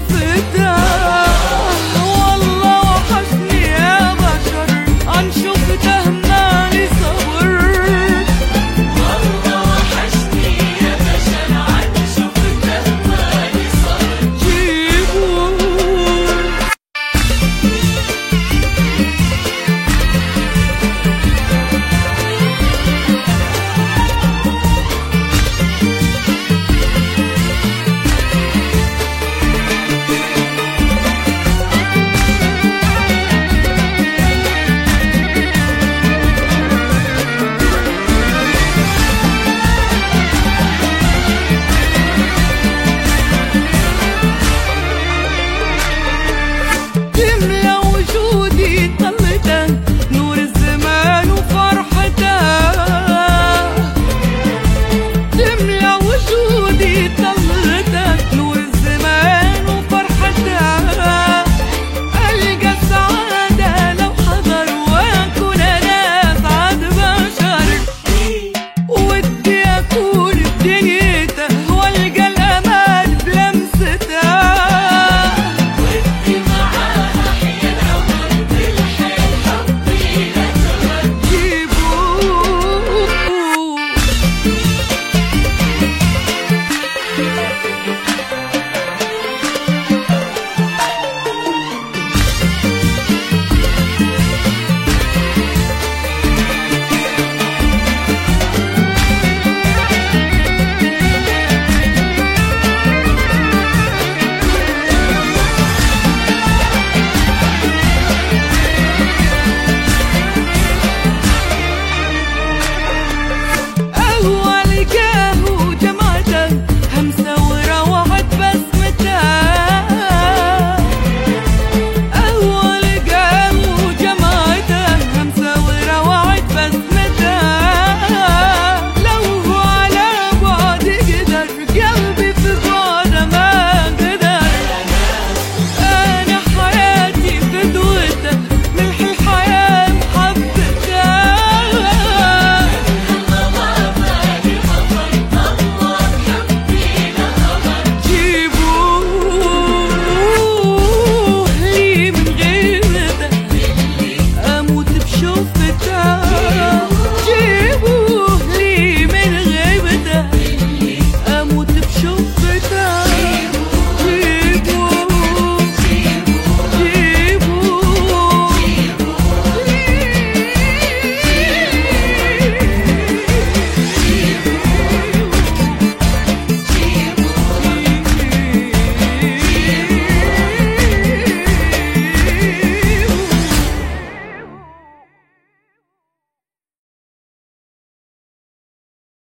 food. down.